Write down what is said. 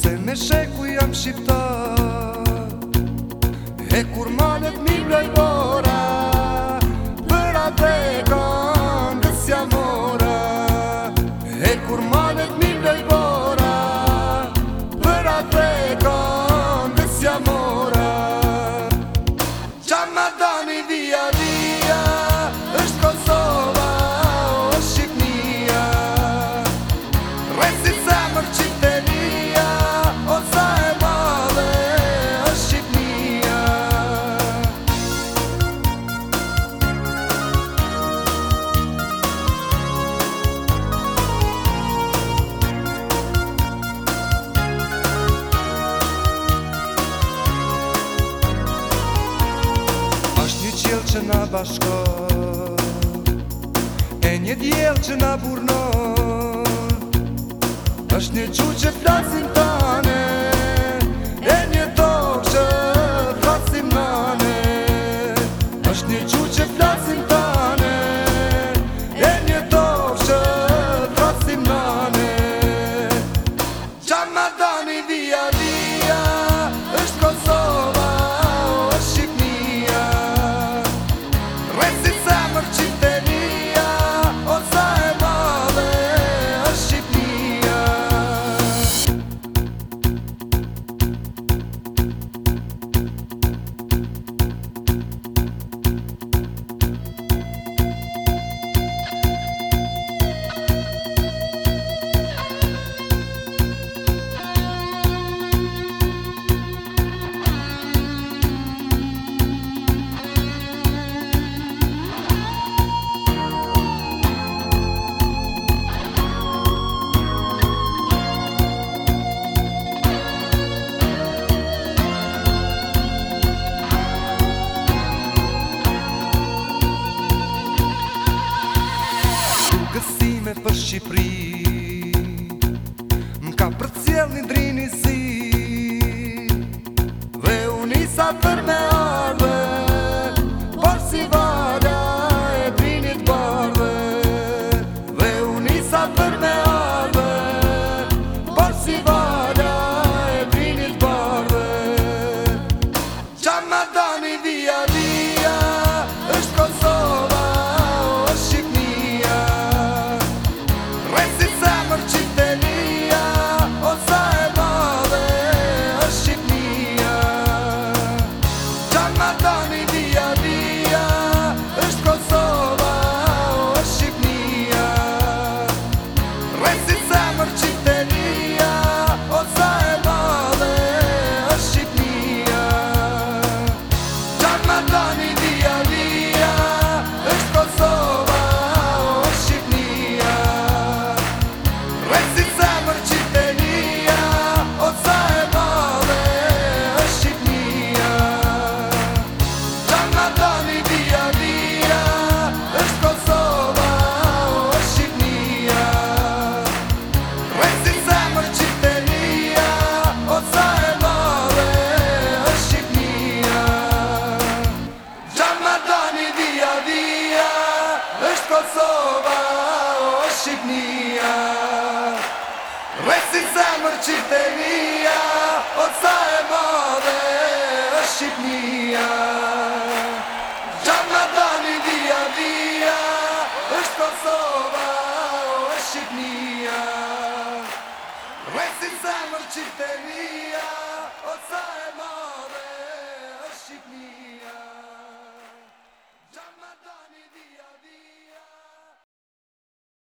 Se me sheku jam shqiptar E kur malet mi mbloj bora Për atë e kanë dësja mora E kur malet mi mbloj që nga bashko E një djelë që nga burno është një që që flasin tonë hoje Kosova ošibnija Reci zamrčite nija Od sajemove ošibnija Džama dani dija vija Iš Kosova ošibnija Reci zamrčite nija